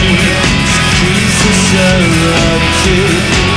に突き刺さってゆ